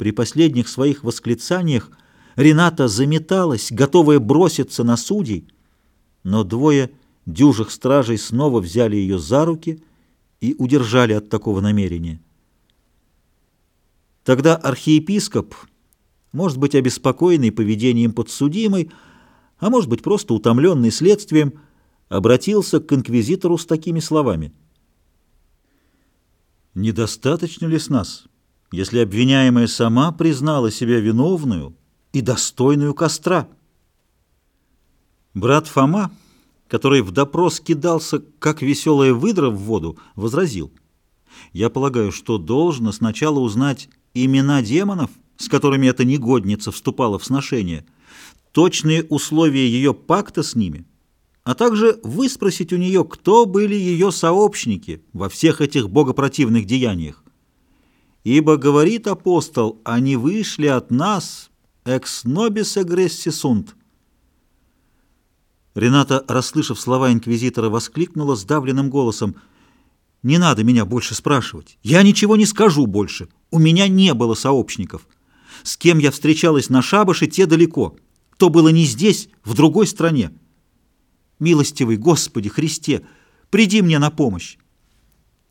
При последних своих восклицаниях Рената заметалась, готовая броситься на судей, но двое дюжих стражей снова взяли ее за руки и удержали от такого намерения. Тогда архиепископ, может быть, обеспокоенный поведением подсудимой, а может быть, просто утомленный следствием, обратился к инквизитору с такими словами. «Недостаточно ли с нас, если обвиняемая сама признала себя виновную и достойную костра?» Брат Фома, который в допрос кидался, как веселая выдра в воду, возразил. «Я полагаю, что должно сначала узнать имена демонов, с которыми эта негодница вступала в сношение, точные условия ее пакта с ними, а также выспросить у нее, кто были ее сообщники во всех этих богопротивных деяниях. Ибо, говорит апостол, они вышли от нас, экс нобис эгресси сунт. Рената, расслышав слова инквизитора, воскликнула сдавленным голосом, «Не надо меня больше спрашивать. Я ничего не скажу больше. У меня не было сообщников. С кем я встречалась на шабаше, те далеко. То было не здесь, в другой стране. Милостивый Господи Христе, приди мне на помощь.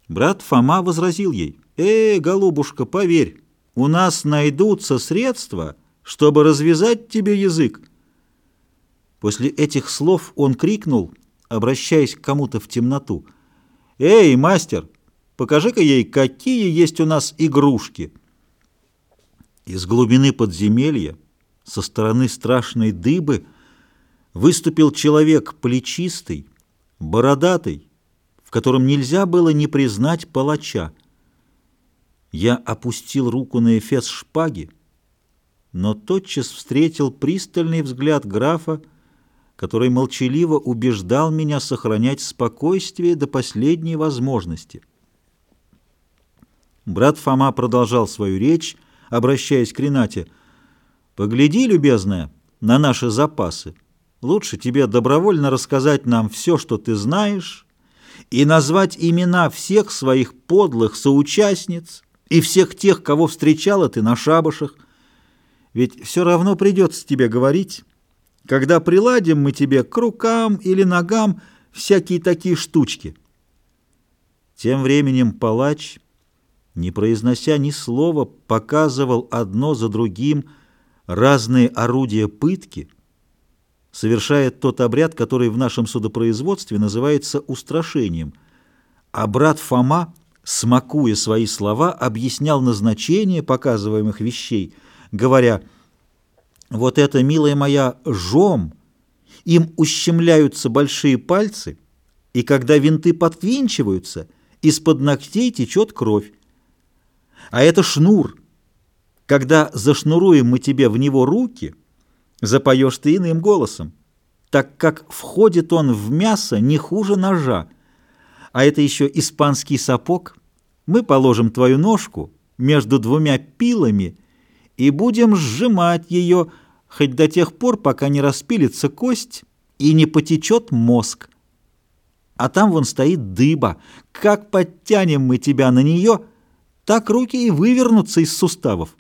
Брат Фома возразил ей, «Э, голубушка, поверь, у нас найдутся средства, чтобы развязать тебе язык». После этих слов он крикнул, обращаясь к кому-то в темноту, «Эй, мастер, покажи-ка ей, какие есть у нас игрушки!» Из глубины подземелья, со стороны страшной дыбы, выступил человек плечистый, бородатый, в котором нельзя было не признать палача. Я опустил руку на эфес шпаги, но тотчас встретил пристальный взгляд графа, который молчаливо убеждал меня сохранять спокойствие до последней возможности. Брат Фома продолжал свою речь, обращаясь к Ренате. «Погляди, любезная, на наши запасы. Лучше тебе добровольно рассказать нам все, что ты знаешь, и назвать имена всех своих подлых соучастниц и всех тех, кого встречала ты на шабашах. Ведь все равно придется тебе говорить, когда приладим мы тебе к рукам или ногам всякие такие штучки. Тем временем палач, не произнося ни слова, показывал одно за другим разные орудия пытки — совершает тот обряд, который в нашем судопроизводстве называется устрашением. А брат Фома, смакуя свои слова, объяснял назначение показываемых вещей, говоря «Вот это, милая моя, жом, им ущемляются большие пальцы, и когда винты подвинчиваются, из-под ногтей течет кровь. А это шнур. Когда зашнуруем мы тебе в него руки – запоешь ты иным голосом, так как входит он в мясо не хуже ножа. А это еще испанский сапог. Мы положим твою ножку между двумя пилами и будем сжимать ее хоть до тех пор, пока не распилится кость и не потечет мозг. А там вон стоит дыба. Как подтянем мы тебя на нее, так руки и вывернутся из суставов.